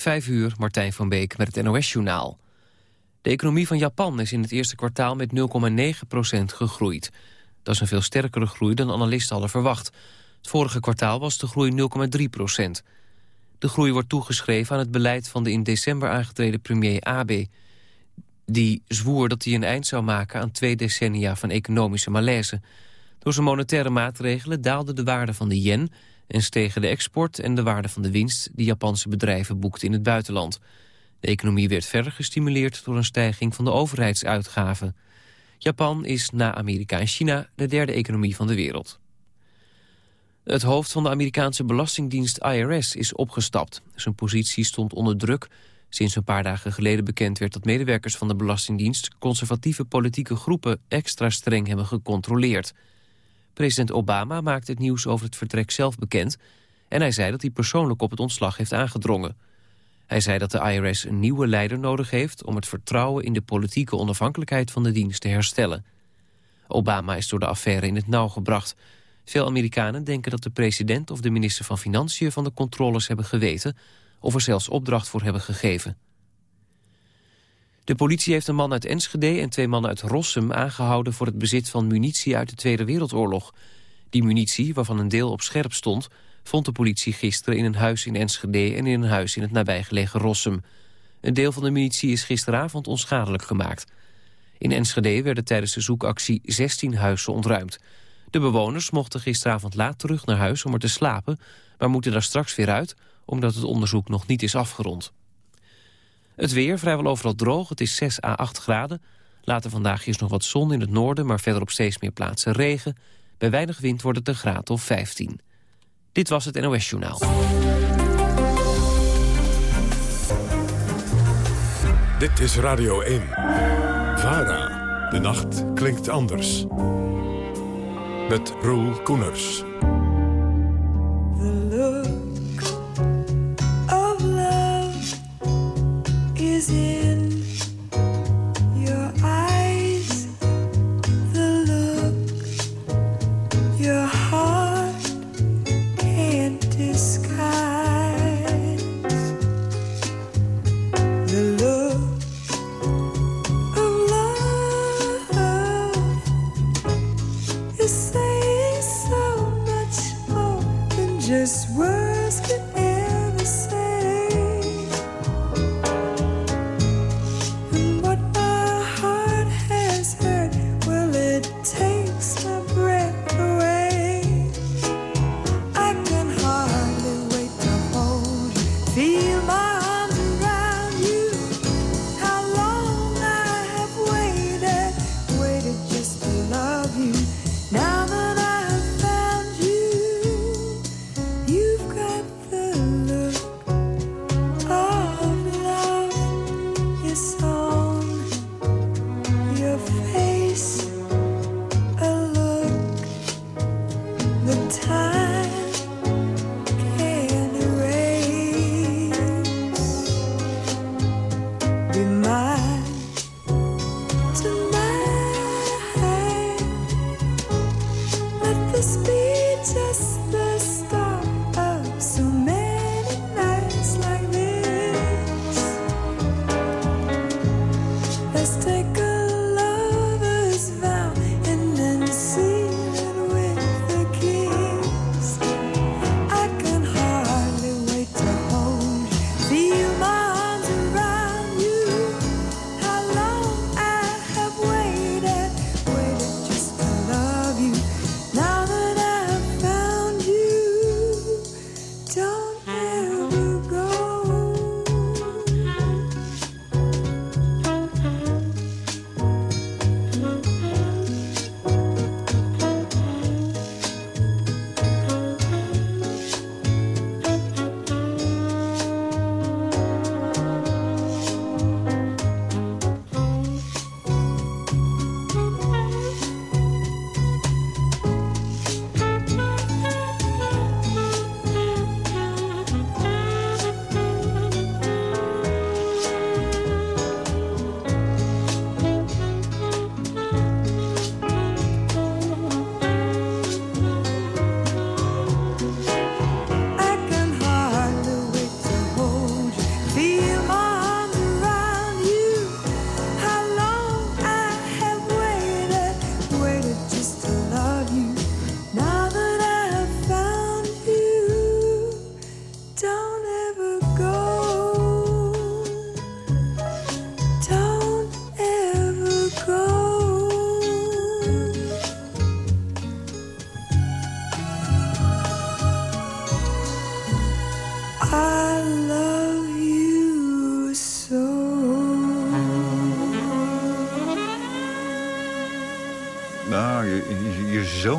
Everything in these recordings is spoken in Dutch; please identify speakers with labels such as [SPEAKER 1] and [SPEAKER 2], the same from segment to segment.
[SPEAKER 1] Vijf uur, Martijn van Beek met het NOS-journaal. De economie van Japan is in het eerste kwartaal met 0,9% gegroeid. Dat is een veel sterkere groei dan analisten hadden verwacht. Het vorige kwartaal was de groei 0,3% De groei wordt toegeschreven aan het beleid van de in december aangetreden premier Abe. Die zwoer dat hij een eind zou maken aan twee decennia van economische malaise. Door zijn monetaire maatregelen daalde de waarde van de yen... en stegen de export en de waarde van de winst... die Japanse bedrijven boekten in het buitenland. De economie werd verder gestimuleerd door een stijging van de overheidsuitgaven. Japan is na Amerika en China de derde economie van de wereld. Het hoofd van de Amerikaanse belastingdienst IRS is opgestapt. Zijn positie stond onder druk sinds een paar dagen geleden bekend werd... dat medewerkers van de Belastingdienst conservatieve politieke groepen extra streng hebben gecontroleerd. President Obama maakte het nieuws over het vertrek zelf bekend... en hij zei dat hij persoonlijk op het ontslag heeft aangedrongen. Hij zei dat de IRS een nieuwe leider nodig heeft... om het vertrouwen in de politieke onafhankelijkheid van de dienst te herstellen. Obama is door de affaire in het nauw gebracht. Veel Amerikanen denken dat de president of de minister van Financiën... van de controles hebben geweten of er zelfs opdracht voor hebben gegeven. De politie heeft een man uit Enschede en twee mannen uit Rossum aangehouden... voor het bezit van munitie uit de Tweede Wereldoorlog. Die munitie, waarvan een deel op scherp stond... vond de politie gisteren in een huis in Enschede... en in een huis in het nabijgelegen Rossum. Een deel van de munitie is gisteravond onschadelijk gemaakt. In Enschede werden tijdens de zoekactie 16 huizen ontruimd. De bewoners mochten gisteravond laat terug naar huis om er te slapen... maar moeten daar straks weer uit omdat het onderzoek nog niet is afgerond. Het weer vrijwel overal droog, het is 6 à 8 graden. Later vandaag is nog wat zon in het noorden, maar verder op steeds meer plaatsen regen. Bij weinig wind wordt het een graad of 15. Dit was het NOS Journaal.
[SPEAKER 2] Dit is Radio 1. VARA. De nacht klinkt anders. Met Roel Koeners.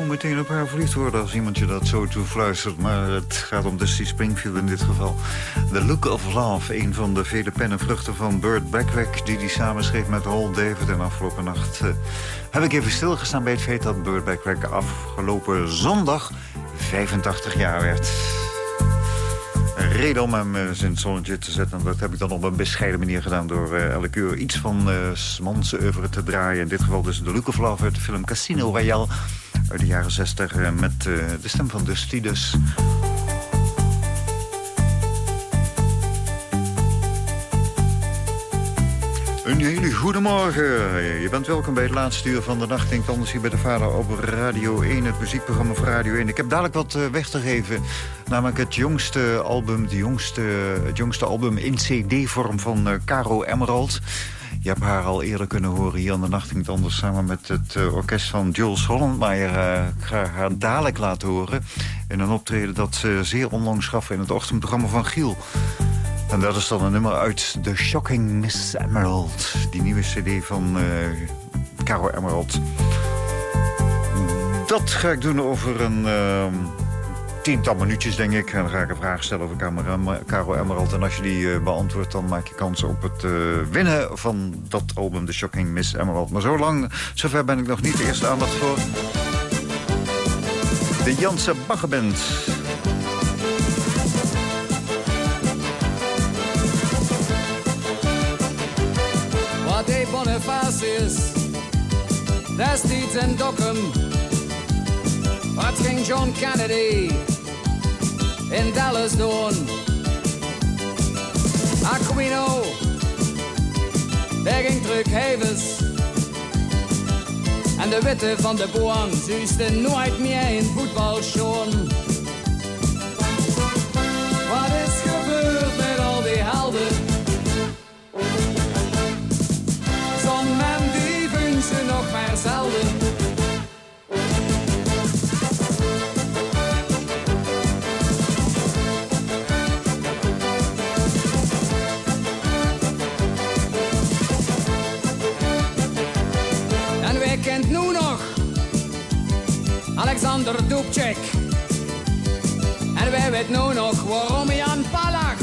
[SPEAKER 3] Meteen op haar verliefd worden als iemand je dat zo toefluistert. Maar het gaat om Dusty Springfield in dit geval. The Look of Love, een van de vele pennenvruchten van Burt Backrack... die die samenschreef met Hall David. En afgelopen nacht uh, heb ik even stilgestaan bij het feit dat Burt Backrack afgelopen zondag 85 jaar werd reden om hem eens in het zonnetje te zetten. En dat heb ik dan op een bescheiden manier gedaan... door uh, elke uur iets van uh, Smans oeuvre te draaien. In dit geval dus de Love uit de film Casino Royale uit de jaren 60 eh, met eh, de stem van Dusty dus. Een hele goede morgen. Je bent welkom bij het laatste uur van de nacht. Anders hier bij de Vader op Radio 1, het muziekprogramma van Radio 1. Ik heb dadelijk wat eh, weg te geven. Namelijk het jongste album, de jongste, het jongste album in cd-vorm van Caro Emerald. Je hebt haar al eerder kunnen horen hier aan de Nachting Anders... samen met het uh, orkest van Jules Hollandmeijer. Uh, ik ga haar dadelijk laten horen. In een optreden dat ze zeer onlangs gaf in het ochtendprogramma van Giel. En dat is dan een nummer uit The Shocking Miss Emerald. Die nieuwe cd van uh, Caro Emerald. Dat ga ik doen over een ehm, tiental minuutjes, denk ik. En dan ga ik een vraag stellen over Caro Emerald. En als je die uh, beantwoordt, dan maak je kans op het uh, winnen van dat album The Shocking Miss Emerald. Maar zo lang, zover ben ik nog niet. Eerst aandacht voor de Janse Baggerband.
[SPEAKER 4] Bonifacius, destijds in Dokkum. Wat ging John Kennedy in Dallas doen. Aquino, daar ging Hevers. En de witte van de boom zuisten nooit meer in voetbal schoon. Wat is gebeurd met al die helden? Nog maar zelden. Alexander Dubček. En wij weten nu nog waarom Jan Palach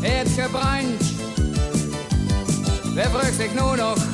[SPEAKER 4] heeft gebrand. Wij vragen zich nu nog,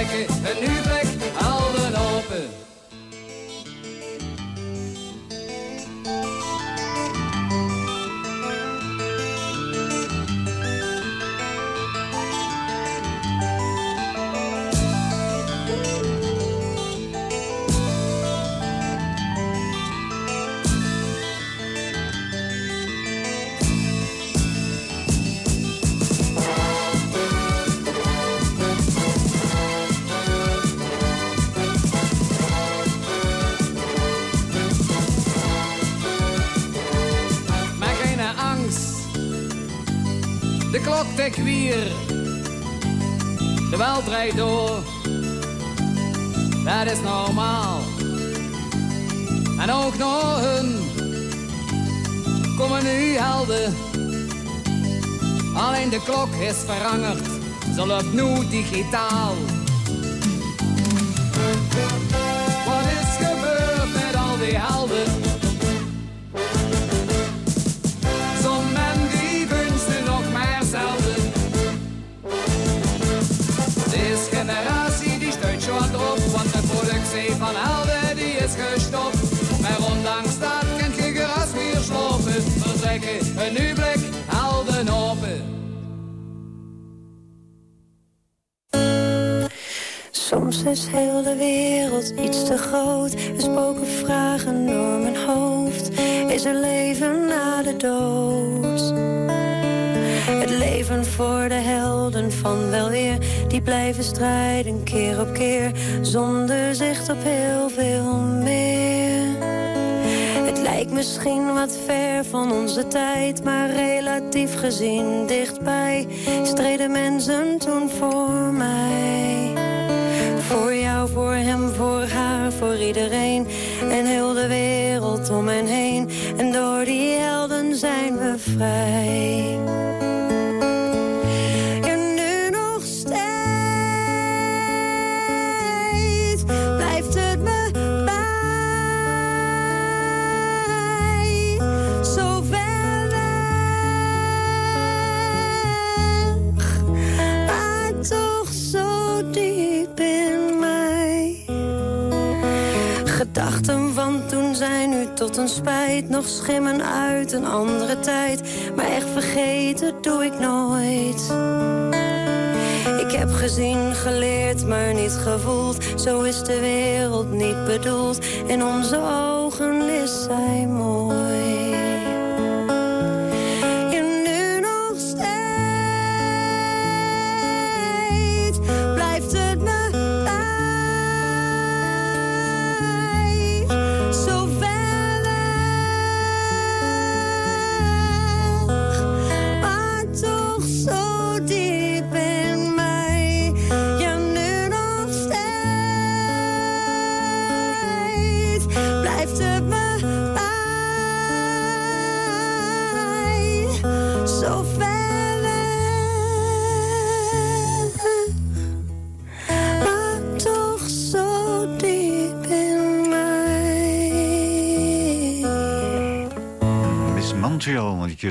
[SPEAKER 4] En een nu plek, al open. Lunch. ik weer. De wereld draait door, dat is normaal. En ook nog hun komen nu helden. Alleen de klok is veranderd, ze loopt nu digitaal. Wat is gebeurd met al die helden? Van helden die is gestopt. Maar ondanks dat kent je gras weer slopen. Vertrekken een nu blik helden open.
[SPEAKER 5] Soms is heel de wereld iets te groot. We spoken vragen door mijn hoofd. Is er leven na de dood? Het leven voor de helden van wel weer, die blijven strijden keer op keer, zonder zicht op heel veel meer. Het lijkt misschien wat ver van onze tijd, maar relatief gezien dichtbij streden mensen toen voor mij. Voor jou, voor hem, voor haar, voor iedereen. En heel de wereld om hen heen. En door die helden zijn we vrij. Tot een spijt nog schimmen uit een andere tijd. Maar echt vergeten doe ik nooit. Ik heb gezien, geleerd, maar niet gevoeld. Zo is de wereld niet bedoeld. In onze ogen is zij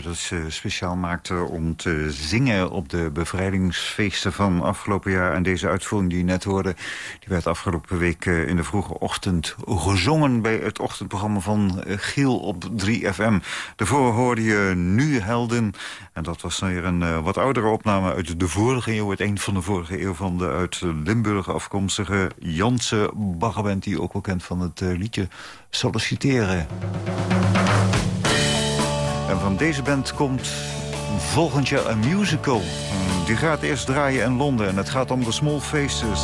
[SPEAKER 3] dat speciaal maakte om te zingen op de bevrijdingsfeesten van afgelopen jaar. En deze uitvoering die je net hoorde, die werd afgelopen week eh, in de vroege ochtend gezongen bij het ochtendprogramma van eh, Giel op 3FM. Daarvoor hoorde je Nu Helden. En dat was weer een uh, wat oudere opname uit de vorige eeuw, het eind van de vorige eeuw van de uit Limburg afkomstige Janse Baggerband, die ook wel kent van het liedje Solliciteren. En van deze band komt volgend jaar een musical. Die gaat eerst draaien in Londen en het gaat om The Small Faces.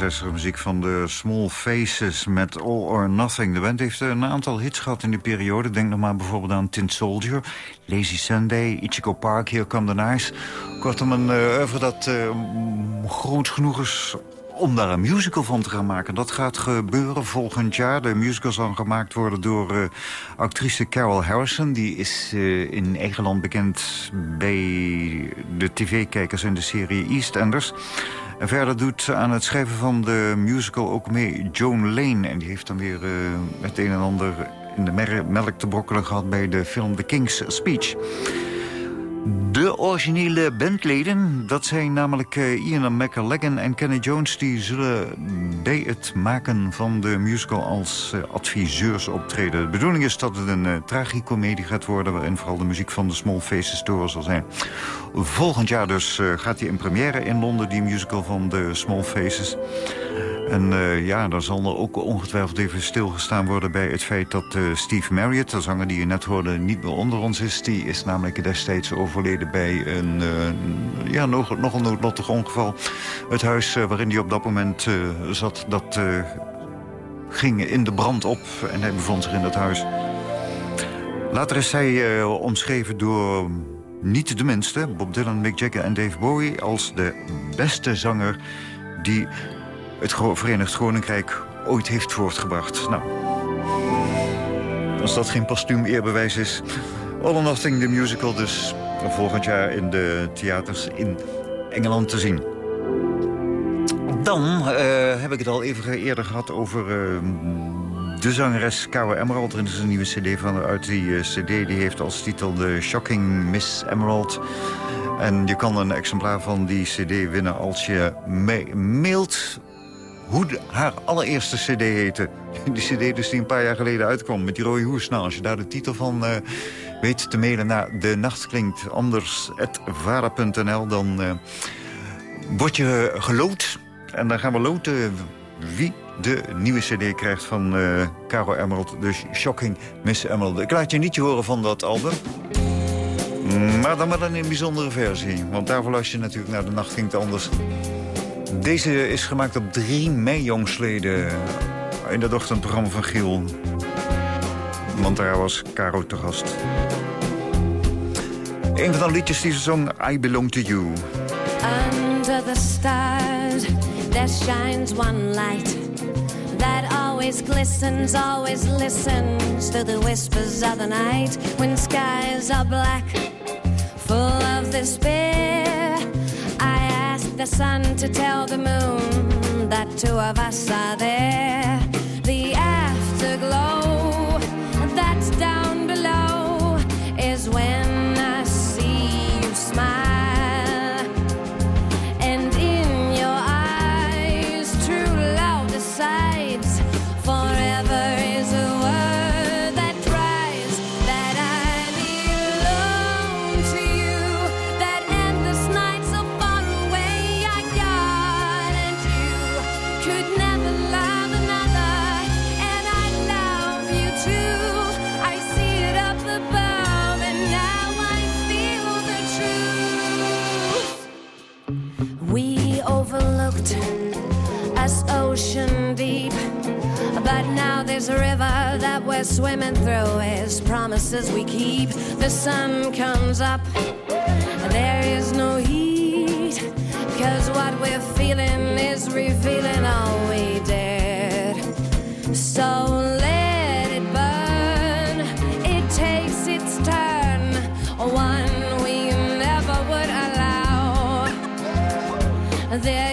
[SPEAKER 3] Jaren 60 muziek van de Small Faces met All or Nothing. De band heeft een aantal hits gehad in die periode. Denk nog maar bijvoorbeeld aan Tin Soldier, Lazy Sunday, Ichigo Park, Here Come the Nice. Kortom, een uh, oeuvre dat uh, groot genoeg is om daar een musical van te gaan maken. Dat gaat gebeuren volgend jaar. De musical zal gemaakt worden door uh, actrice Carol Harrison. Die is in Engeland bekend bij de tv-kijkers in de serie EastEnders. En verder doet aan het schrijven van de musical ook mee Joan Lane. En die heeft dan weer uh, het een en ander in de melk te brokkelen gehad... bij de film The King's Speech. De originele bandleden, dat zijn namelijk Ian McLagan en Kenny Jones... die zullen bij het maken van de musical als uh, adviseurs optreden. De bedoeling is dat het een uh, tragicomedie gaat worden... waarin vooral de muziek van de Small Faces door zal zijn. Volgend jaar dus gaat hij in première in Londen, die musical van de Small Faces... En uh, ja, dan zal er ook ongetwijfeld even stilgestaan worden... bij het feit dat uh, Steve Marriott, de zanger die je net hoorde... niet meer onder ons is. Die is namelijk destijds overleden bij een, uh, ja, nog, nog een noodlottig ongeval. Het huis waarin hij op dat moment zat, dat ging in de brand op. En hij bevond zich in dat huis. Later is hij omschreven door niet de minste... Bob Dylan, Mick Jagger en Dave Bowie... als de beste zanger die het Verenigd Koninkrijk ooit heeft voortgebracht. Nou, als dat geen postuum eerbewijs is... All or the musical, dus volgend jaar in de theaters in Engeland te zien. Dan uh, heb ik het al even eerder gehad over uh, de zangeres Caro Emerald. Er is een nieuwe cd van uit die uh, cd. Die heeft als titel The Shocking Miss Emerald. En je kan een exemplaar van die cd winnen als je mailt hoe haar allereerste cd heette. Die cd dus die een paar jaar geleden uitkwam met die rode hoes. Nou, als je daar de titel van uh, weet te mailen naar De Nacht Klinkt Anders, vara.nl... dan uh, word je geloot. En dan gaan we loten wie de nieuwe cd krijgt van uh, Caro Emerald. Dus Shocking Miss Emerald. Ik laat je niet horen van dat album. Maar dan maar dan in een bijzondere versie. Want daarvoor luister je natuurlijk naar De Nacht Klinkt Anders... Deze is gemaakt op 3 mei jongsleden in dat ochtendprogramma van Giel. Want daar was Caro te gast. Een van de liedjes die ze zong, I Belong to You.
[SPEAKER 5] Under the stars, there shines one light. That always glistens, always listens to the whispers of the night. When skies are black, full of despair. The sun to tell the moon that two of us are there. The afterglow we're swimming through. Is promises we keep. The sun comes up, there is no heat. Cause what we're feeling is revealing all we dared. So let it burn, it takes its turn. One we never would allow. There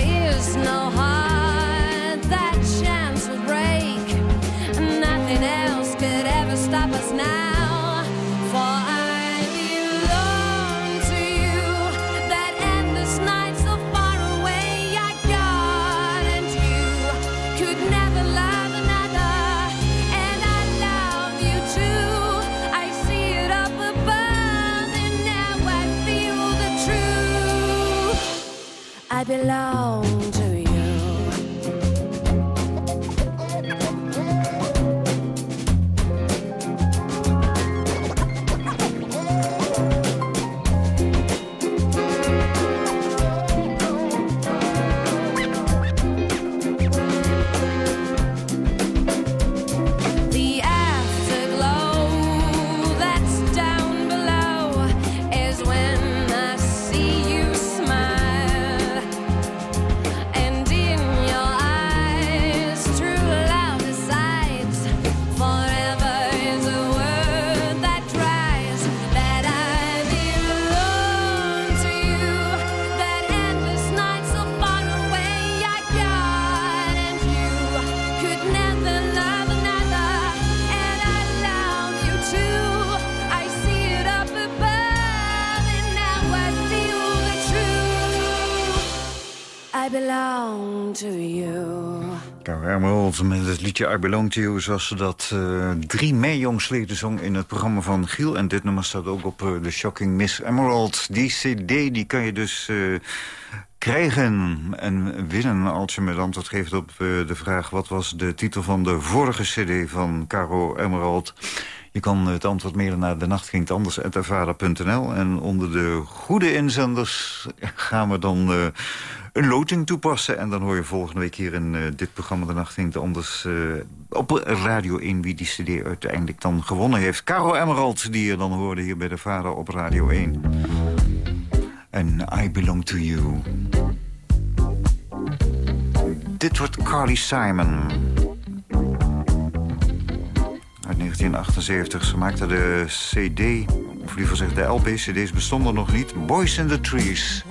[SPEAKER 5] I belong to you. to you.
[SPEAKER 6] Emerald met het liedje I Belong To You... zoals ze dat uh, drie mei jongsleden zong in het programma van Giel. En dit nummer staat ook op uh, The Shocking Miss Emerald. Die cd die kan je dus uh, krijgen en winnen als je me antwoord geeft op de vraag... wat was de titel van de vorige cd van Caro Emerald... Je kan het antwoord mailen naar de nacht En onder de goede inzenders gaan we dan uh, een loting toepassen. En dan hoor je volgende week hier in uh, dit programma De Nacht ging anders uh, op Radio 1 wie die cd uiteindelijk dan gewonnen heeft. Caro Emerald, die je dan hoorde hier bij de vader op Radio 1. En I Belong To You. Dit wordt Carly Simon. Uit 1978. Ze de CD, of liever gezegd de LP. CD's bestonden nog niet. Boys in the Trees.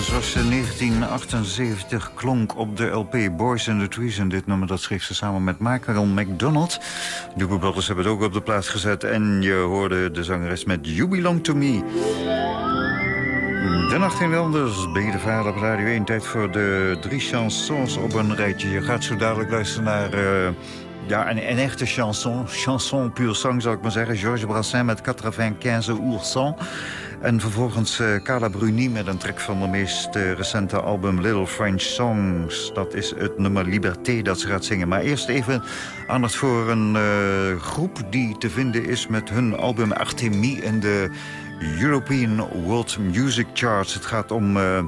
[SPEAKER 6] Zoals in 1978 klonk op de LP Boys in the Trees. En dit nummer dat schreef ze samen met Michael McDonald. De Brothers hebben het ook op de plaats gezet. En je hoorde de zangeres met You Belong To Me. De Nacht in Anders, ben je de vader op Radio 1. Tijd voor de drie chansons op een rijtje. Je gaat zo dadelijk luisteren naar... Uh, ja, een, een, echte chanson. Chanson pure sang, zou ik maar zeggen. Georges Brassens met 95 Ourson. En vervolgens uh, Carla Bruni met een track van de meest uh, recente album Little French Songs. Dat is het nummer Liberté dat ze gaat zingen. Maar eerst even aandacht voor een uh, groep die te vinden is met hun album Artemie in de
[SPEAKER 3] European World Music Charts. Het gaat om uh,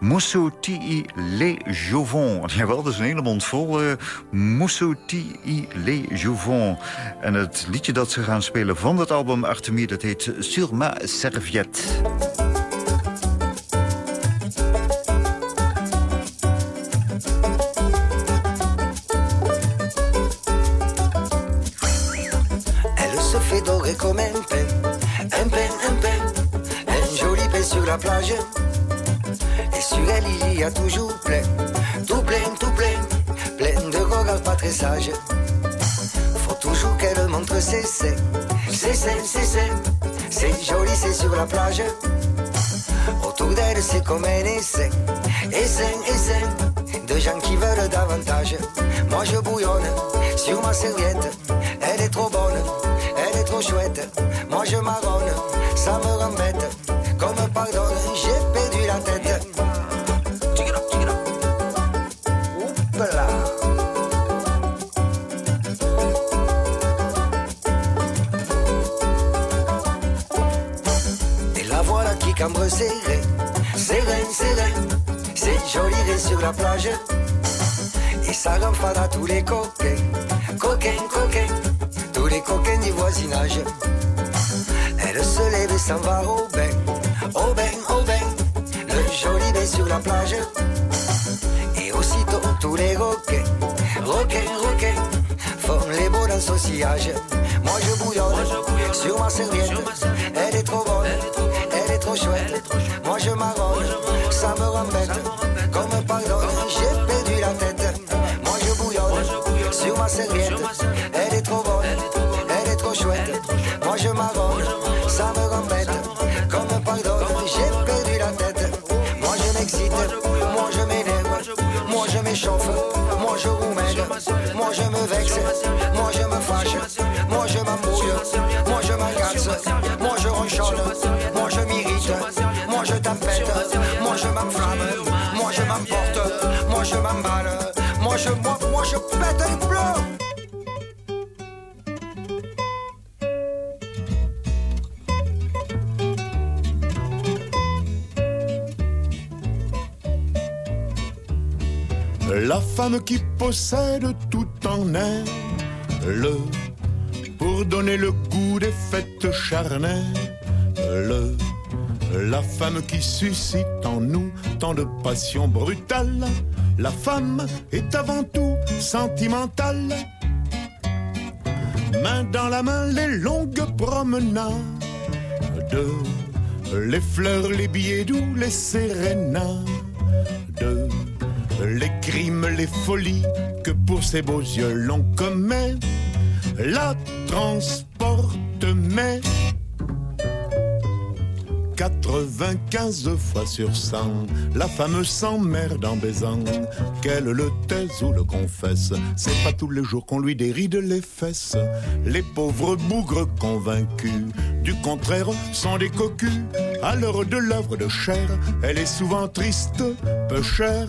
[SPEAKER 3] Moussou Tii Le Jouvon. Jawel, dat is een hele mond vol. Uh, Moussou Tii Le Jouvon. En het liedje dat ze gaan spelen van het album Artemie... dat heet Sur ma serviette.
[SPEAKER 7] Et sur elle, il y a toujours plein, tout plein, tout plein, plein de gogas pas très sages. Faut toujours qu'elle montre ses seins, ses seins, ses seins. C'est joli, c'est sur la plage. Autour d'elle, c'est comme un essai, essai, essai. De gens qui veulent davantage. Moi, je bouillonne sur ma serviette. Elle est trop bonne, elle est trop chouette. Moi, je marronne, ça me j'ai perdu tête. Et la voilà qui cambre serré, serré, serré. C'est joli sur la plage. Et ça renfade à tous les coquins, coquins, coquins, tous les coquins du voisinage. Elle se lève et s'en va au bain la plage. Et aussitôt tous les roquets, roquets, roquets, font les beaux dans sillage. Moi je bouillonne sur ma serviette, elle est trop bonne, elle est trop chouette. Moi je marronne, ça me rembête, comme pardon, j'ai perdu la tête. Moi je bouillonne sur ma serviette, elle est moi je m'agace, moi je ronchonne, moi je m'irrite, moi je tapette, moi je m'enflamme, moi je m'emporte, moi je m'emballe, moi je, moi, moi je pète les plombs.
[SPEAKER 8] La femme qui possède tout en elle, donner le goût des fêtes charnelles. La femme qui suscite en nous tant de passion brutale. La femme est avant tout sentimentale. Main dans la main, les longues promenades. Les fleurs, les billets doux, les sérénades les crimes, les folies que pour ces beaux yeux l'on commet, la transporte, mais 95 fois sur 100, la femme s'emmerde en baisant, qu'elle le taise ou le confesse. C'est pas tous les jours qu'on lui déride les fesses. Les pauvres bougres convaincus, du contraire, sont des cocus. À l'heure de l'œuvre de chair, elle est souvent triste, peu chère.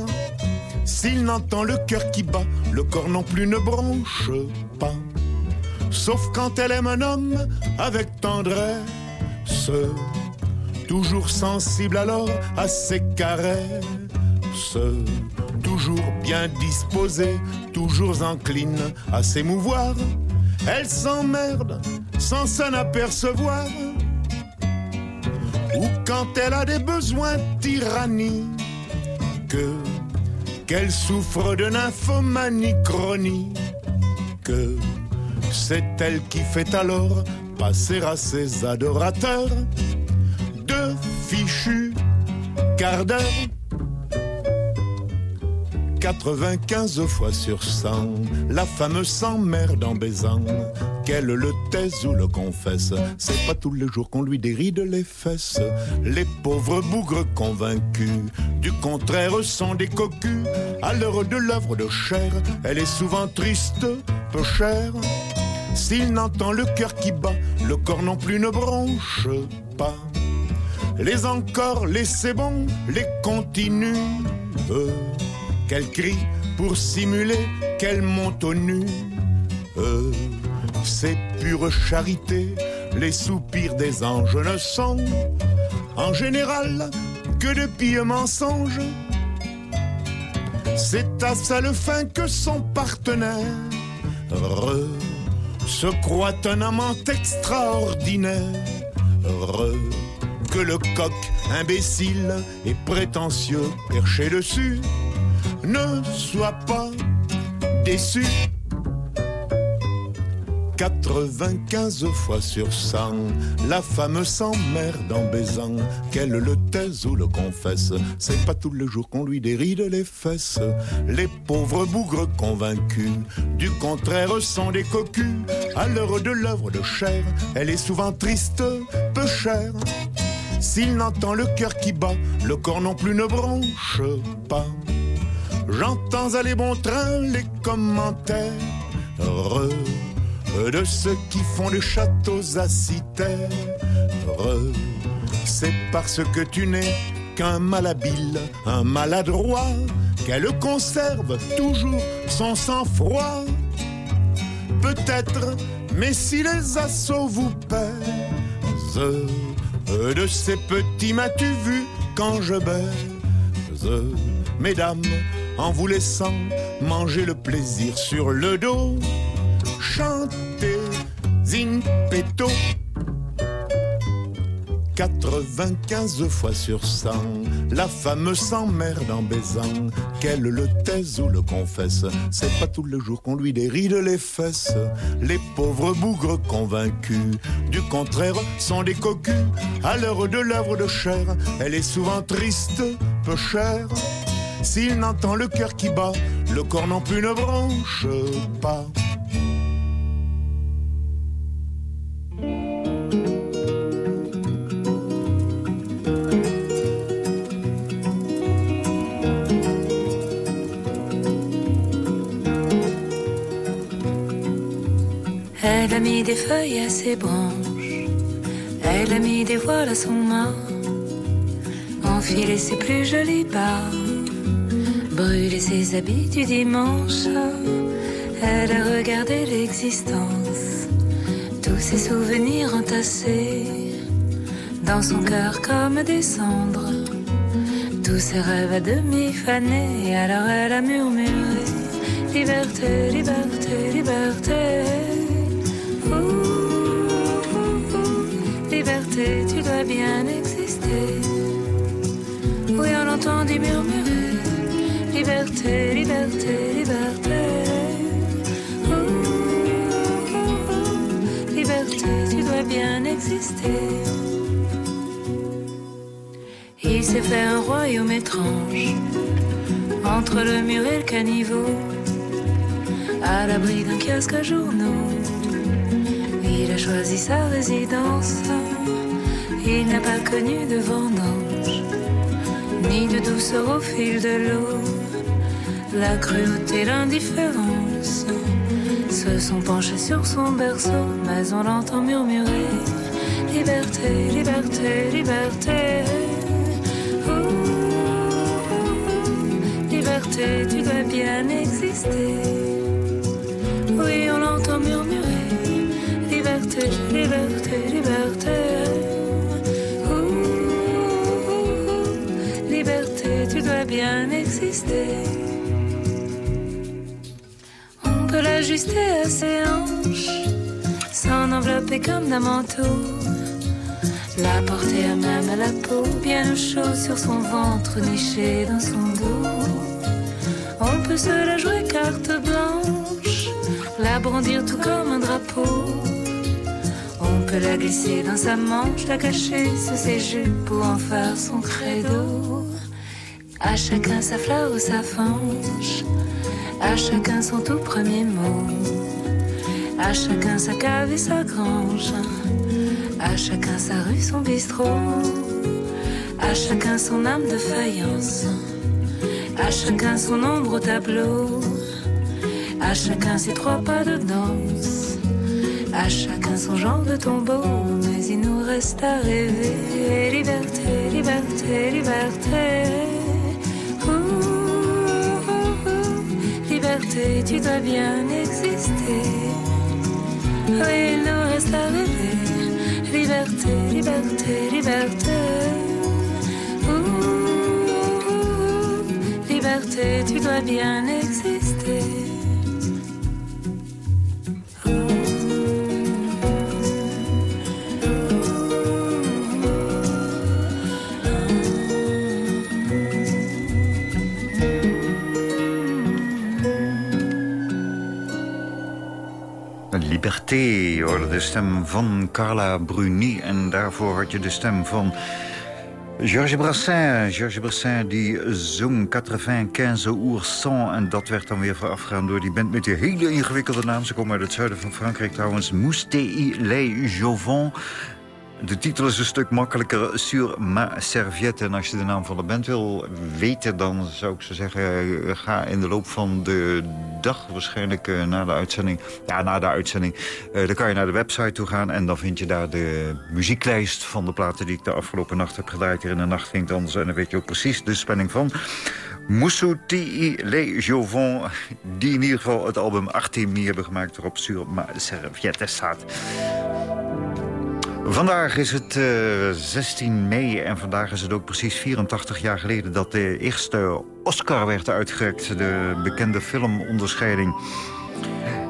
[SPEAKER 8] S'il n'entend le cœur qui bat, le corps non plus ne bronche pas. Sauf quand elle aime un homme avec tendresse, toujours sensible alors à ses caresses, toujours bien disposée, toujours encline à s'émouvoir. Elle s'emmerde sans s'en apercevoir. Ou quand elle a des besoins tyranniques qu'elle souffre de nymphomanie chronique. C'est elle qui fait alors passer à ses adorateurs de fichus quart d'heure 95 fois sur 100, la femme s'emmerde en baisant. Qu'elle le taise ou le confesse, c'est pas tous les jours qu'on lui déride les fesses. Les pauvres bougres convaincus, du contraire, sont des cocus. À l'heure de l'œuvre de chair, elle est souvent triste, peu chère. S'il n'entend le cœur qui bat, le corps non plus ne bronche pas. Les encore, les c'est bon, les continue qu'elle crie pour simuler qu'elle monte au nu. C'est pure charité, les soupirs des anges ne sont en général que de pieux mensonges. C'est à seule fin que son partenaire se croit un amant extraordinaire. que le coq imbécile et prétentieux perché dessus ne soit pas déçu. 95 fois sur 100, la femme s'emmerde en baisant, qu'elle le taise ou le confesse. C'est pas tous les jours qu'on lui déride les fesses. Les pauvres bougres convaincus, du contraire, sont des cocus. À l'heure de l'œuvre de chair, elle est souvent triste, peu chère. S'il n'entend le cœur qui bat, le corps non plus ne bronche pas. J'entends aller bon train les commentaires de ceux qui font les châteaux à citer. C'est parce que tu n'es qu'un malhabile, un maladroit, qu'elle conserve toujours son sang-froid. Peut-être, mais si les assauts vous pèsent, de ces petits m'as-tu vu quand je baise? Mesdames, en vous laissant manger le plaisir sur le dos, chantez in petto. 95 fois sur 100, la femme s'emmerde en baisant, qu'elle le taise ou le confesse. C'est pas tous les jours qu'on lui déride les fesses. Les pauvres bougres convaincus, du contraire, sont des cocus. À l'heure de l'œuvre de chair, elle est souvent triste, peu chère. S'il n'entend le cœur qui bat, le corps non plus ne branche pas.
[SPEAKER 9] Elle a mis des feuilles à ses branches, elle a mis des voiles à son mât, enfilé ses plus jolis bas brûler ses habits du dimanche. Elle a regardé l'existence, tous ses souvenirs entassés dans son cœur comme des cendres, tous ses rêves à demi fanés. Alors elle a murmuré Liberté, liberté, liberté. Liberté, tu dois bien exister. Oui, on entendit murmurer liberté, liberté, liberté. liberté, tu dois bien exister. Il s'est fait un royaume étrange entre le mur et le caniveau, à l'abri d'un kiosque à journaux. Il a choisi sa résidence, il n'a pas connu de vendange, ni de douceur au fil de l'eau la cruauté, l'indifférence se sont penchés sur son berceau, mais on l'entend murmurer Liberté, liberté, liberté. liberté, tu dois bien exister. Exister peut l'ajuster à ses hanches, s'en envelopper comme d'un manteau, la porter à même à la peau, bien au chaud sur son ventre niché dans son dos. On peut se la jouer carte blanche, la brandir tout comme un drapeau. On peut la glisser dans sa manche, la cacher sous ses jupes pour en faire son credo. À chacun sa fleur ou sa fange. À chacun son tout premier mot, à chacun sa cave et sa grange, à chacun sa rue, son bistrot, à chacun son âme de faïence, à chacun son ombre au tableau, à chacun ses trois pas de danse, à chacun son genre de tombeau, mais il nous reste à rêver. Liberté, liberté, liberté. Tu dois bien exister. Oui, il nous reste à rêver. liberté, liberté, liberté. liberté, tu dois bien exister.
[SPEAKER 3] Liberté, hoorde de stem van Carla Bruni. En daarvoor had je de stem van Georges Brassens. Georges Brassens die zong 95 ourson. En dat werd dan weer voorafgegaan door die band met die hele ingewikkelde naam. Ze komen uit het zuiden van Frankrijk trouwens. Moustéi les Jovan. De titel is een stuk makkelijker, Sur ma serviette. En als je de naam van de band wil weten, dan zou ik zo zeggen... Eh, ga in de loop van de dag, waarschijnlijk uh, na de uitzending... ja, na de uitzending, uh, dan kan je naar de website toe gaan... en dan vind je daar de muzieklijst van de platen... die ik de afgelopen nacht heb gedraaid hier in de nacht ging anders. En dan weet je ook precies de spanning van... Moussouti Les Jovan, die in ieder geval het album 18 meer hebben gemaakt... waarop Sur ma serviette staat. Vandaag is het uh, eh, 16 mei en vandaag is het ook precies 84 jaar geleden... dat de eerste Oscar werd uitgereikt, de bekende filmonderscheiding.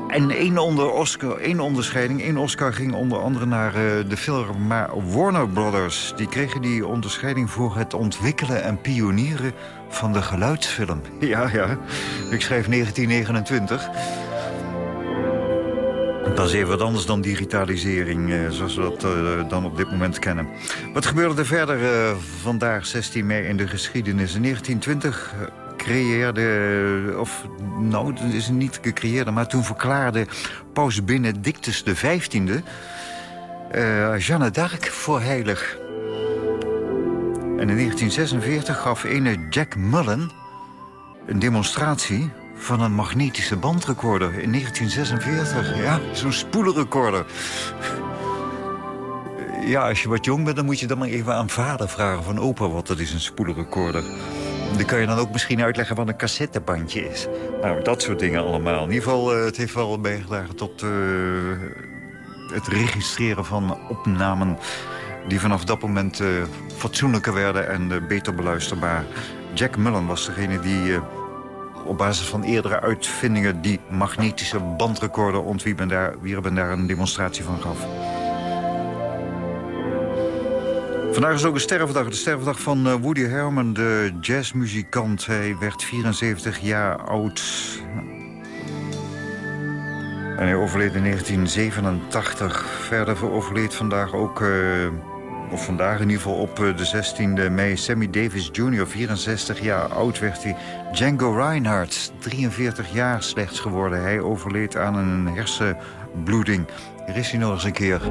[SPEAKER 3] En één, onder Oscar, één onderscheiding, één Oscar ging onder andere naar uh, de firma Warner Brothers. Die kregen die onderscheiding voor het ontwikkelen en pionieren van de geluidsfilm. Ja, ja, ik schrijf 1929... Dat is even wat anders dan digitalisering, eh, zoals we dat eh, dan op dit moment kennen. Wat gebeurde er verder eh, vandaag, 16 mei, in de geschiedenis? In 1920 creëerde, of nou, het is niet gecreëerde... maar toen verklaarde paus Benedictus XV uh, Jeanne d'Arc voor heilig. En in 1946 gaf ene Jack Mullen een demonstratie van een magnetische bandrecorder in 1946. Ja, zo'n spoelenrecorder. Ja, als je wat jong bent, dan moet je dan maar even aan vader vragen van opa wat dat is, een spoelenrecorder. Die kan je dan ook misschien uitleggen wat een cassettebandje is. Nou, dat soort dingen allemaal. In ieder geval, uh, het heeft wel bijgedragen tot uh, het registreren van opnamen... die vanaf dat moment uh, fatsoenlijker werden en beter beluisterbaar. Jack Mullen was degene die op basis van eerdere uitvindingen... die magnetische bandrecorder ontwierpen daar, daar een demonstratie van gaf. Vandaag is ook een sterfdag. De sterfdag van eh, Woody Herman, de jazzmuzikant. Hij werd 74 jaar oud. En hij overleed in 1987. Verder overleed vandaag ook... Uh, of vandaag in ieder geval op eh, de 16e mei... Sammy Davis Jr., 64 jaar oud werd hij. Django Reinhardt, 43 jaar slechts geworden. Hij overleed aan een hersenbloeding. Hier is hij nog eens een keer.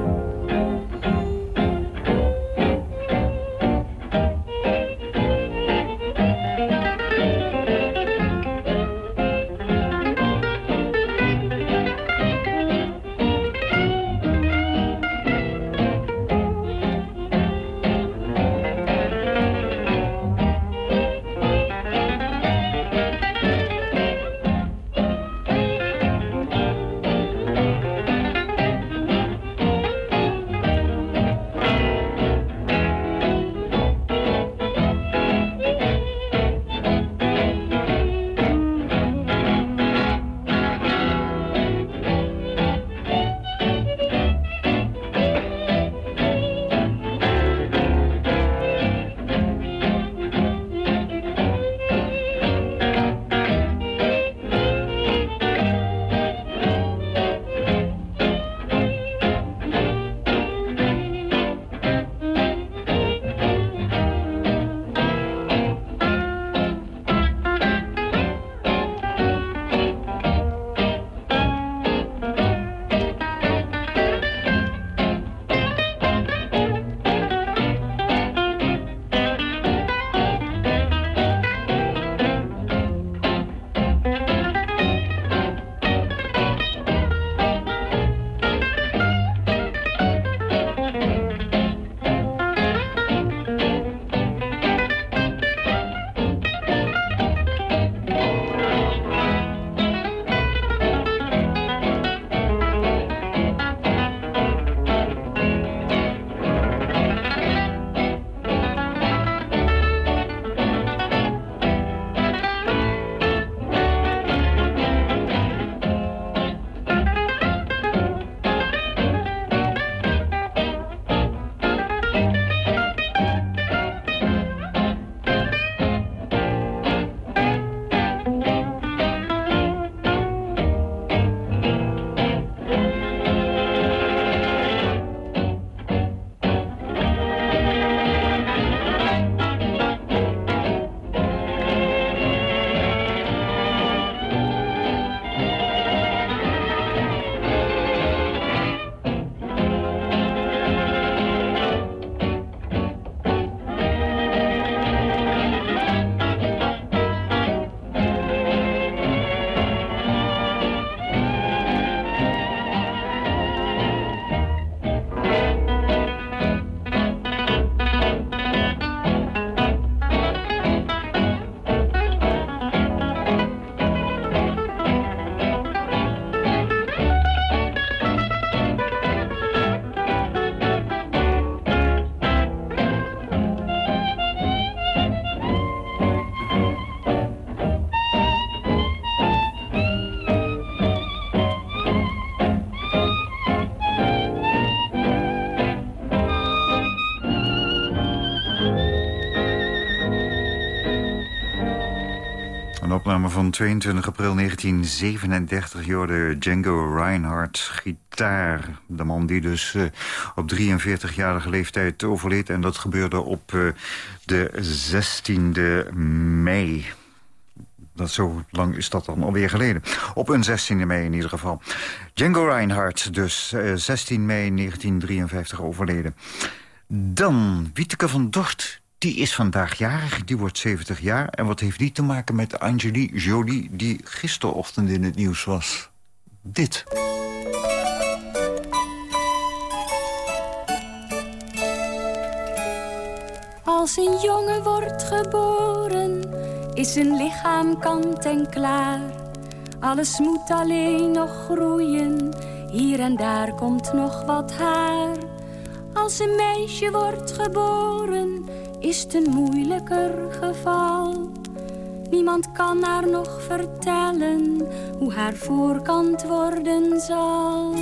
[SPEAKER 3] Opname van 22 april 1937. Jorde Django Reinhardt, gitaar. De man die dus uh, op 43-jarige leeftijd overleed. En dat gebeurde op uh, de 16e mei. Dat zo lang is dat dan alweer geleden. Op een 16e mei in ieder geval. Django Reinhardt, dus uh, 16 mei 1953 overleden. Dan Wieteke van Dort, die is vandaag jarig, die wordt 70 jaar. En wat heeft die te maken met Angelie Jolie... die gisterochtend in het nieuws was? Dit.
[SPEAKER 10] Als een jongen wordt geboren, is zijn lichaam kant en klaar. Alles moet alleen nog groeien, hier en daar komt nog wat haar. Als een meisje wordt geboren is het een moeilijker geval. Niemand kan haar nog vertellen hoe haar voorkant worden zal.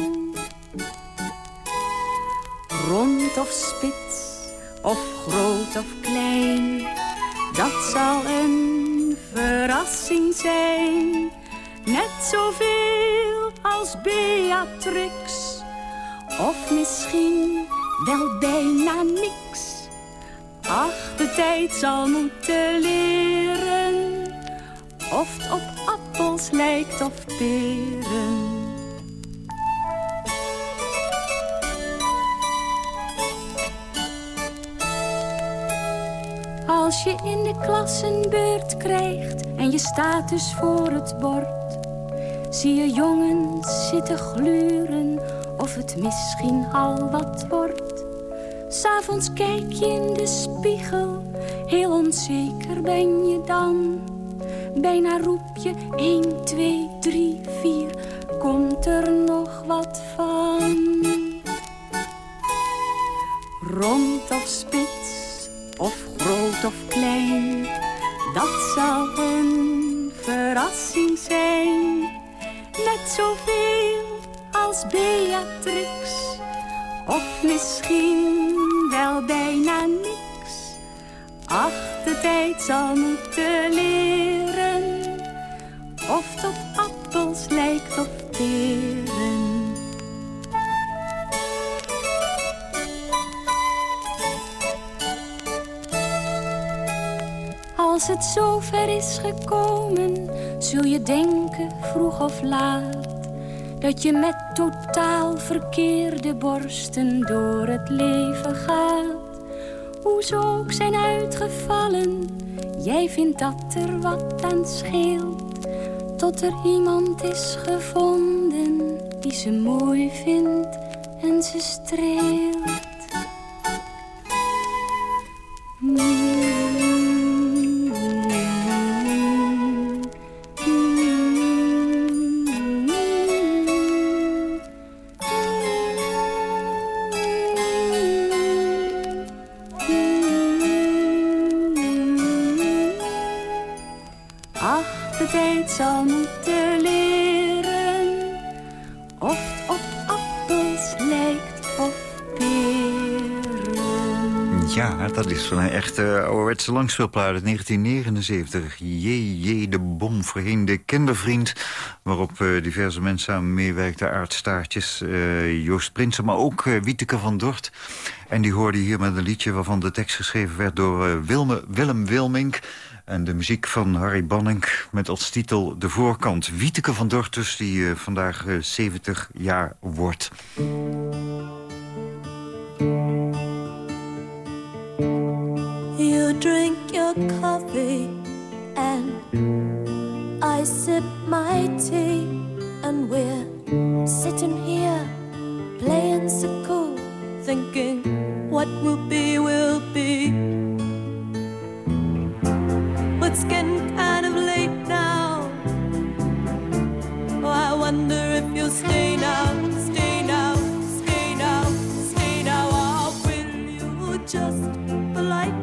[SPEAKER 10] Rond of spits, of groot of klein, dat zal een verrassing zijn. Net zoveel als Beatrix, of misschien wel bijna niks. Ach, de tijd zal moeten leren of het op appels lijkt of peren. Als je in de klas een beurt krijgt en je staat dus voor het bord, zie je jongens zitten gluren of het misschien al wat wordt. S'avonds kijk je in de spiegel, heel onzeker ben je dan. Bijna roep je 1, 2, 3, 4, komt er nog wat van? Rond of spits, of groot of klein, dat zal een verrassing zijn. Net zoveel als Beatrix, of misschien bijna niks. Ach, de tijd zal moeten leren of op appels lijkt of peren. Als het zover is gekomen, zul je denken vroeg of laat dat je met totaal verkeerde borsten door het leven gaat. Hoe ze ook zijn uitgevallen, jij vindt dat er wat aan scheelt. Tot er iemand is gevonden die ze mooi vindt en ze streelt.
[SPEAKER 3] Echte ouderwetse langspeelplaat uit 1979. Jee, de bom voorheen de kindervriend... waarop uh, diverse mensen aan meewerkten. Aardstaartjes, uh, Joost Prinsen, maar ook Wieteke van Dort. En die hoorde hier met een liedje waarvan de tekst geschreven werd... door Willem Wilmink... En de muziek van Harry Banning met als titel De Voorkant. Wieteke van Dort dus, die vandaag 70 jaar wordt.
[SPEAKER 6] Drink your coffee and I sip my tea, and we're sitting here playing so cool, thinking what will be, will be. But it's getting kind of late now. Oh, I wonder if you'll stay now, stay now, stay now, stay now, or will you just politely?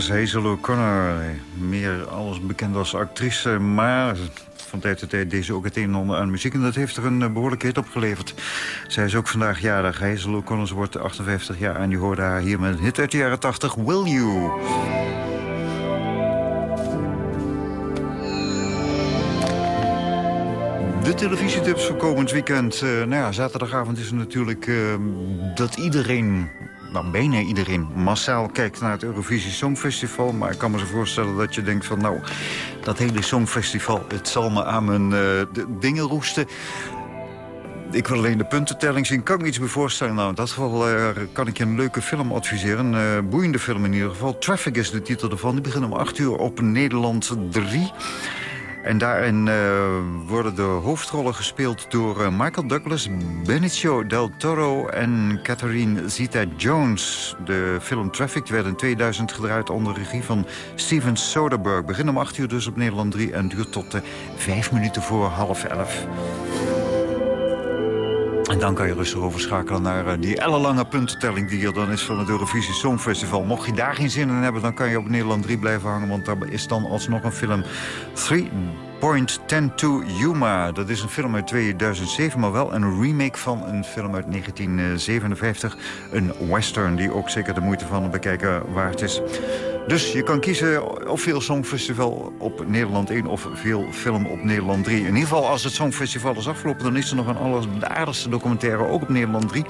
[SPEAKER 3] Zangeres Hazel O'Connor. Meer alles bekend als actrice, maar van tijd tot tijd deed ze ook het een en ander aan muziek... en dat heeft er een eh, behoorlijke hit opgeleverd. Zij is ook vandaag jarig. Hazel O'Connor wordt 58 jaar en je hoorde haar hier met een hit uit de jaren 80, Will You. De televisietips voor komend weekend. Uh, nou ja, zaterdagavond is er natuurlijk uh, dat iedereen nou, bijna iedereen massaal kijkt naar het Eurovisie Songfestival. Maar ik kan me zo voorstellen dat je denkt van... nou, dat hele Songfestival, het zal me aan mijn uh, dingen roesten. Ik wil alleen de puntentelling zien. Kan ik me iets meer voorstellen? Nou, in dat geval uh, kan ik je een leuke film adviseren. Een uh, boeiende film in ieder geval. Traffic is de titel ervan. Die begint om 8 uur op Nederland 3. En daarin uh, worden de hoofdrollen gespeeld door uh, Michael Douglas, Benicio del Toro en Catherine Zeta-Jones. De film Traffic werd in 2000 gedraaid onder regie van Steven Soderbergh. Begin om 8 uur dus op Nederland 3 en duurt tot uh, 5 minuten voor half 11. En dan kan je rustig overschakelen naar uh, die ellenlange puntentelling... die er dan is van het Eurovisie Songfestival. Mocht je daar geen zin in hebben, dan kan je op Nederland 3 blijven hangen... want daar is dan alsnog een film 3.102 Yuma. Dat is een film uit 2007, maar wel een remake van een film uit 1957. Een western die ook zeker de moeite van het bekijken waard is. Dus je kan kiezen of veel Songfestival op Nederland 1 of veel film op Nederland 3. In ieder geval als het Songfestival is afgelopen... dan is er nog een alleraardigste documentaire ook op Nederland 3...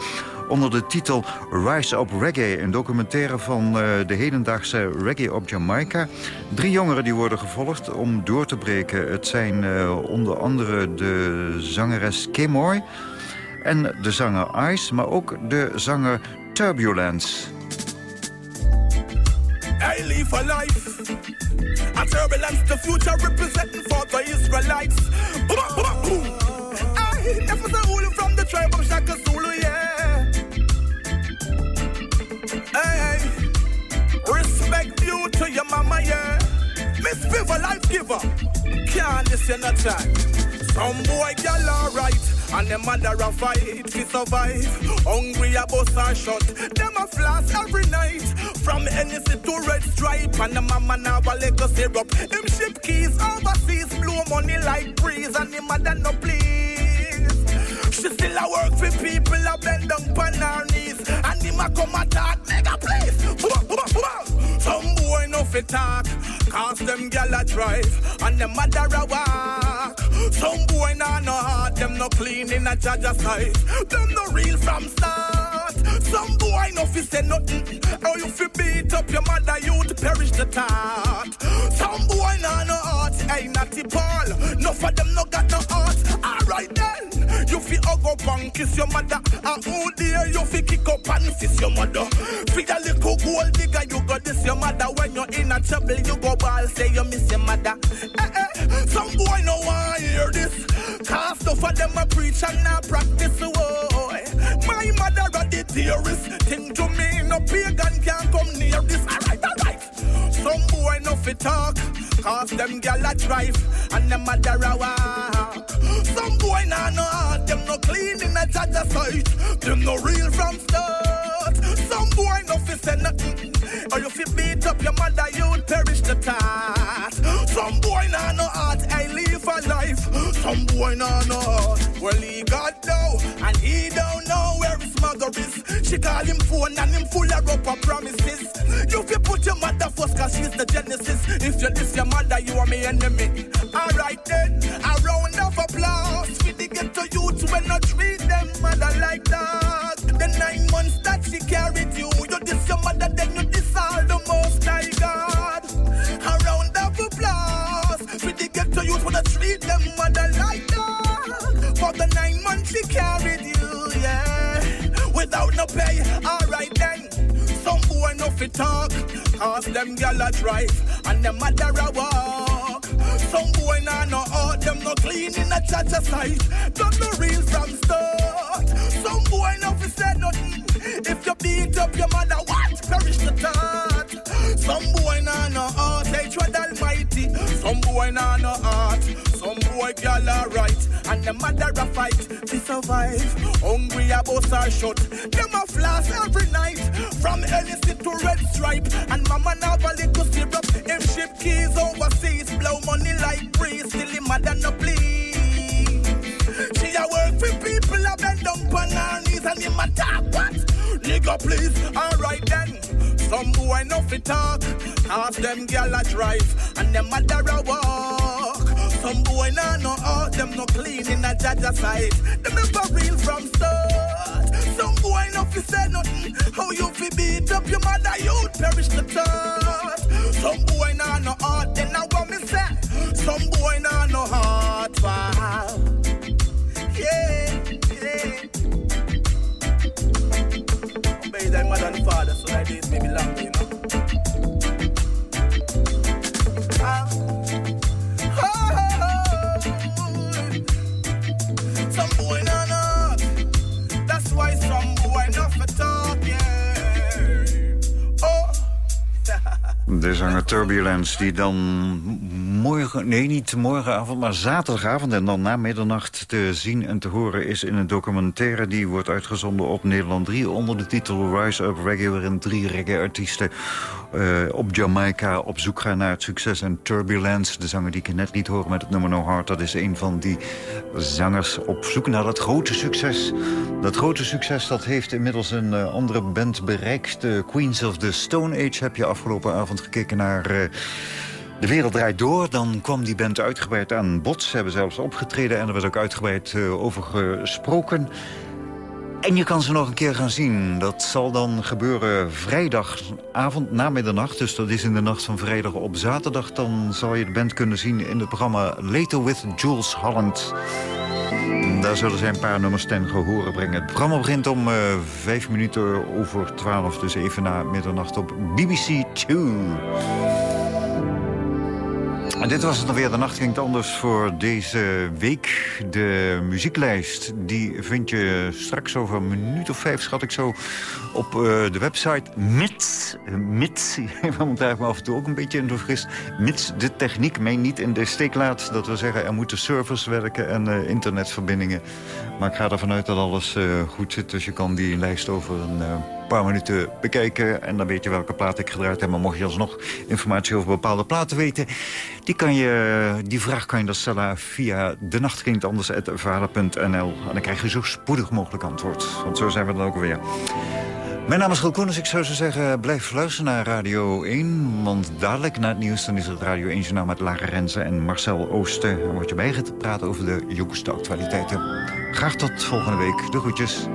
[SPEAKER 3] onder de titel Rise Up Reggae. Een documentaire van uh, de hedendaagse reggae op Jamaica. Drie jongeren die worden gevolgd om door te breken. Het zijn uh, onder andere de zangeres Kemoy... en de zanger Ice, maar ook de zanger Turbulence...
[SPEAKER 11] I live for life. A turbulence, the future representing for the Israelites. Boom, boom, boom. I never Ulu from the tribe of Shaka Zulu, yeah. Hey, respect you to your mama, yeah. Miss Viva, life giver. Can't listen a time. Some boy, girl, alright. And them mother a fight to survive. Hungry a bus a shut. Them a flash every night. From Hennessy to Red Stripe. And the mama now a Lego syrup. Him ship keys overseas. Blow money like breeze. And the mother no please. She still a work for people a bend down on her knees. And him a come a talk. Mega please. Some boy no fit talk. Cause them gal a drive. And them mother a walk. Some boy nah no heart, them no clean in a charger side. Them no real from start. Some boy no fi say nothing. How you fi beat up your mother, you to perish the thought. Some boy nah no heart, hey natty Paul. No for them no got no heart. Alright then, you fi hug up and kiss your mother. And who dare you fi kick up and kiss your mother. Fi a little gold digger, you go this your mother. When you're in a trouble, you go ball, say you miss your mother. Eh, eh. Some boy no want hear this. Cause enough of them a preach and not practice. Oh, my mother a theorist. Think to me, no pagan can come near this. Alright, alright. Some boy no fit talk. Cause them gal a drive and them a walk. Some boy nah no heart. Them no clean in a judge sight. Them no real from start. Some boy no fit say nothing. Or you fit beat up your mother, you'd perish the tat. Some boy nah no heart, I live a life. Some boy nah no heart. Well, he got dough, and he don't know where his mother is. She call him phone and him full of of promises. You fit put your mother first, cause she's the genesis. If you diss your mother, you are my enemy. Alright then, a round of applause. For the ghetto youth when not treat them mother like that. The nine months that she carried you, you diss your mother, then you diss all the most high God. A round of applause. For the ghetto youth when not treat them mother like that. For the nine months she carried you, no pay, alright then. Some boy no fit talk, cause them gal a drive and them mother a walk. Some boy nah no out, them no clean in a church site. Them no real from start. Some boy no fi say nothing. If you beat up your mother, what perish the thought? Some boy nah no heart, they tread almighty. Some boy nah no heart. Boy girl alright, and the mother a fight to survive. Hungry a bust are shut, them a floss every night. From Hennessy to Red Stripe, and mama have a little syrup. Him ship keys overseas, blow money like breeze, till him mother no please. She a work for people, a bend down on her knees, and him a talk what? Nigga please, alright then. Some boy no fit talk, ask them gyal a drive, and them mother a walk. Some boy nah no out, them no clean in a judge side. Them never real from start. Some boy no fi say nothing, how you fi beat up your mother, you perish the thought. Some boy nah no heart, then I want me say. Some boy nah no heart, wow. Yeah, yeah. Obey thy mother and father, so thy days may be long,
[SPEAKER 3] De zanger Turbulence die dan morgen, nee niet morgenavond, maar zaterdagavond en dan na middernacht te zien en te horen is in een documentaire die wordt uitgezonden op Nederland 3 onder de titel Rise Up Reggae, waarin drie reggae-artiesten eh, op Jamaica op zoek gaan naar het succes. En Turbulence, de zanger die ik net liet horen met het nummer No Heart, dat is een van die zangers op zoek naar dat grote succes. Dat grote succes dat heeft inmiddels een eh, andere band bereikt. De Queens of the Stone Age heb je afgelopen avond gekeken naar... eh, de wereld draait door, dan kwam die band uitgebreid aan bod. Ze hebben zelfs opgetreden en er werd ook uitgebreid eh, over gesproken. En je kan ze nog een keer gaan zien. Dat zal dan gebeuren vrijdagavond na middernacht. Dus dat is in de nacht van vrijdag op zaterdag. Dan zal je de band kunnen zien in het programma Later with Jules Holland. Daar zullen zij een paar nummers ten gehore brengen. Het programma begint om eh, vijf minuten over twaalf. Dus even na middernacht op BBC 2. En dit was het dan weer. De nacht ging het anders voor deze week. De muzieklijst die vind je straks over een minuut of vijf, schat ik zo, op eh, de website MITS. MITS, want daar me af en toe ook een beetje in vergist. MITS, de techniek, mij niet in de steek laat. Dat wil zeggen, er moeten servers werken en eh, internetverbindingen. Maar ik ga ervan uit dat alles eh, goed zit. Dus je kan die lijst over een paar minuten bekijken. En dan weet je welke plaat ik gedraaid heb. Maar mocht je alsnog informatie over bepaalde platen weten... Die, kan je, die vraag kan je dan stellen via de nachtgingtanders.vader.nl. En dan krijg je zo spoedig mogelijk antwoord. Want zo zijn we dan ook weer. Mijn naam is Giel Koenens. Ik zou zo zeggen, blijf luisteren naar Radio 1. Want dadelijk na het nieuws dan is het Radio 1 journaal met Lara en Marcel Oosten. Dan word je bijgepraat over de jongste actualiteiten. Graag tot volgende week. De groetjes.